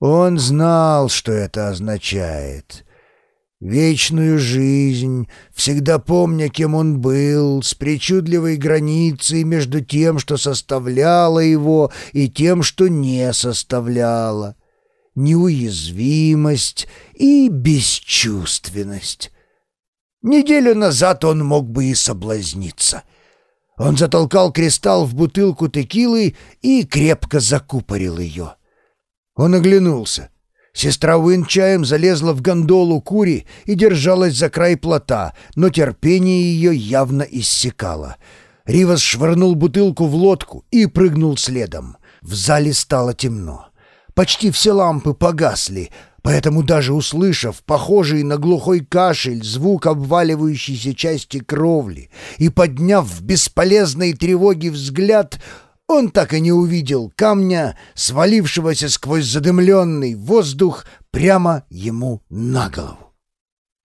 Он знал, что это означает. Вечную жизнь, всегда помня, кем он был, с причудливой границей между тем, что составляло его, и тем, что не составляло. Неуязвимость и бесчувственность. Неделю назад он мог бы и соблазниться. Он затолкал кристалл в бутылку текилы и крепко закупорил ее. Он оглянулся. Сестра Уинчаем залезла в гондолу Кури и держалась за край плота, но терпение ее явно иссякало. Ривас швырнул бутылку в лодку и прыгнул следом. В зале стало темно. Почти все лампы погасли, поэтому даже услышав похожий на глухой кашель звук обваливающейся части кровли и подняв в бесполезной тревоге взгляд, он так и не увидел камня, свалившегося сквозь задымленный воздух прямо ему на голову.